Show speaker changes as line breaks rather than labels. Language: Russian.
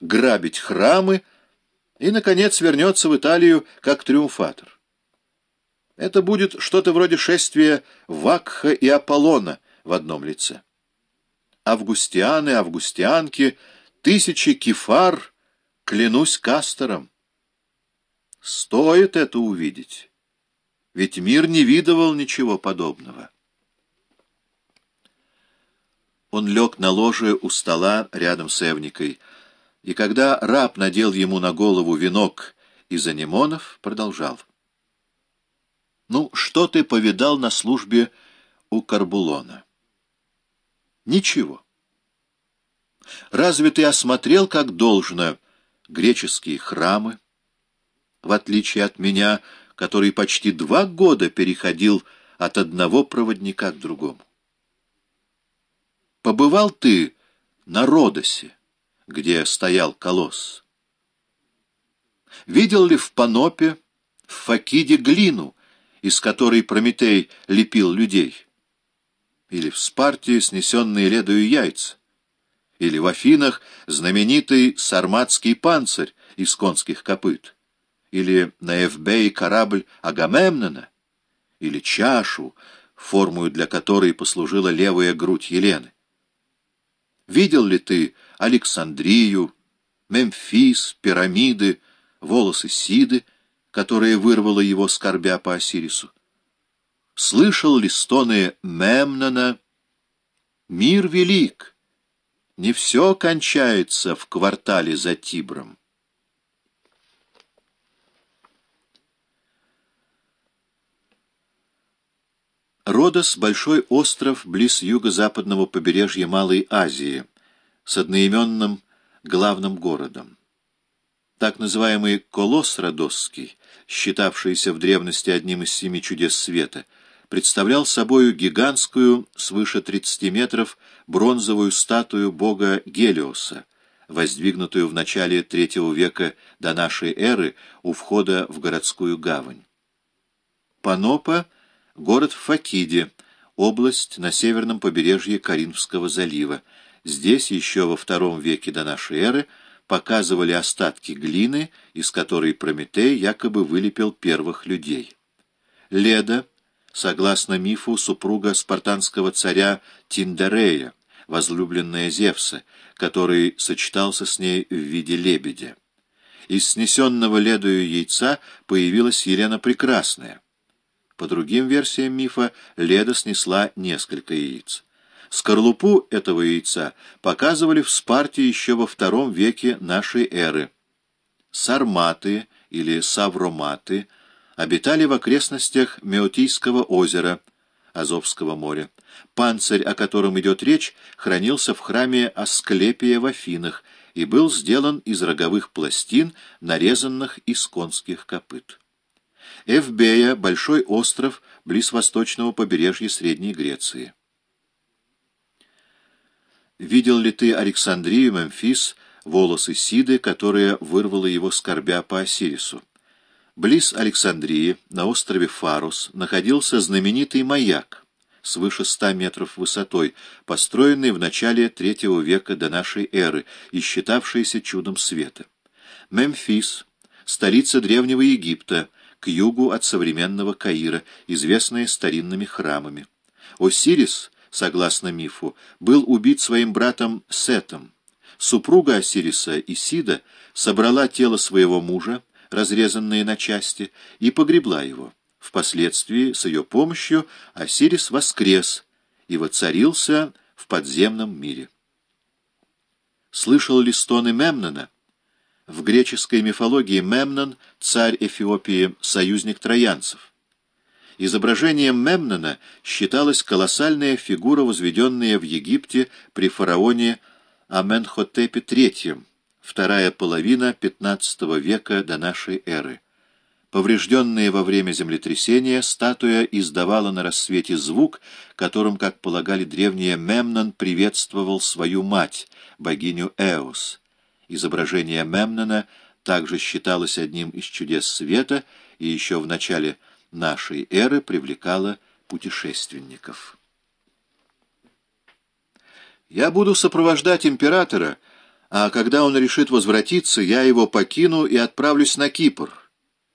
грабить храмы и, наконец, вернется в Италию как триумфатор. Это будет что-то вроде шествия Вакха и Аполлона в одном лице. Августианы, августианки, тысячи кефар, клянусь Кастором. Стоит это увидеть, ведь мир не видывал ничего подобного. Он лег на ложе у стола рядом с Эвникой, и когда раб надел ему на голову венок из анемонов, продолжал. «Ну, что ты повидал на службе у Карбулона?» «Ничего. Разве ты осмотрел, как должно, греческие храмы, в отличие от меня, который почти два года переходил от одного проводника к другому? Побывал ты на Родосе, где стоял колосс? Видел ли в Панопе, в Факиде глину, из которой Прометей лепил людей? Или в Спарте снесенные ледою яйца? Или в Афинах знаменитый сарматский панцирь из конских копыт? Или на Эфбее корабль Агамемнона? Или чашу, формую для которой послужила левая грудь Елены? Видел ли ты Александрию, Мемфис, пирамиды, волосы Сиды, которые вырвало его скорбя по Осирису? Слышал ли стоны Мемнона? Мир велик, не все кончается в квартале за Тибром. Родос — большой остров близ юго-западного побережья Малой Азии с одноименным главным городом. Так называемый Колосс Родосский, считавшийся в древности одним из семи чудес света, представлял собою гигантскую, свыше 30 метров, бронзовую статую бога Гелиоса, воздвигнутую в начале III века до нашей эры у входа в городскую гавань. Панопа — Город в Факиде, область на северном побережье Каринфского залива. Здесь еще во втором веке до нашей эры показывали остатки глины, из которой Прометей якобы вылепил первых людей. Леда, согласно мифу, супруга спартанского царя Тиндерея, возлюбленная Зевса, который сочетался с ней в виде лебедя. Из снесенного ледою яйца появилась Елена Прекрасная. По другим версиям мифа, Леда снесла несколько яиц. Скорлупу этого яйца показывали в Спарте еще во втором веке нашей эры. Сарматы или савроматы обитали в окрестностях Меотийского озера, Азовского моря. Панцирь, о котором идет речь, хранился в храме Асклепия в Афинах и был сделан из роговых пластин, нарезанных из конских копыт. Эвбея — большой остров близ восточного побережья Средней Греции. Видел ли ты Александрию, Мемфис, волосы Сиды, которая вырвала его скорбя по Осирису? Близ Александрии, на острове Фарус, находился знаменитый маяк, свыше ста метров высотой, построенный в начале третьего века до нашей эры и считавшийся чудом света. Мемфис, столица Древнего Египта, к югу от современного Каира, известная старинными храмами. Осирис, согласно мифу, был убит своим братом Сетом. Супруга Осириса Исида собрала тело своего мужа, разрезанное на части, и погребла его. Впоследствии, с ее помощью, Осирис воскрес и воцарился в подземном мире. Слышал ли стоны Мемнона? В греческой мифологии Мемнон, царь Эфиопии, союзник троянцев. Изображением Мемнона считалась колоссальная фигура, возведенная в Египте при фараоне Аменхотепе III, вторая половина XV века до нашей эры. Поврежденная во время землетрясения, статуя издавала на рассвете звук, которым, как полагали древние, Мемнон приветствовал свою мать, богиню Эос. Изображение Мемнона также считалось одним из чудес света и еще в начале нашей эры привлекало путешественников. «Я буду сопровождать императора, а когда он решит возвратиться, я его покину и отправлюсь на Кипр,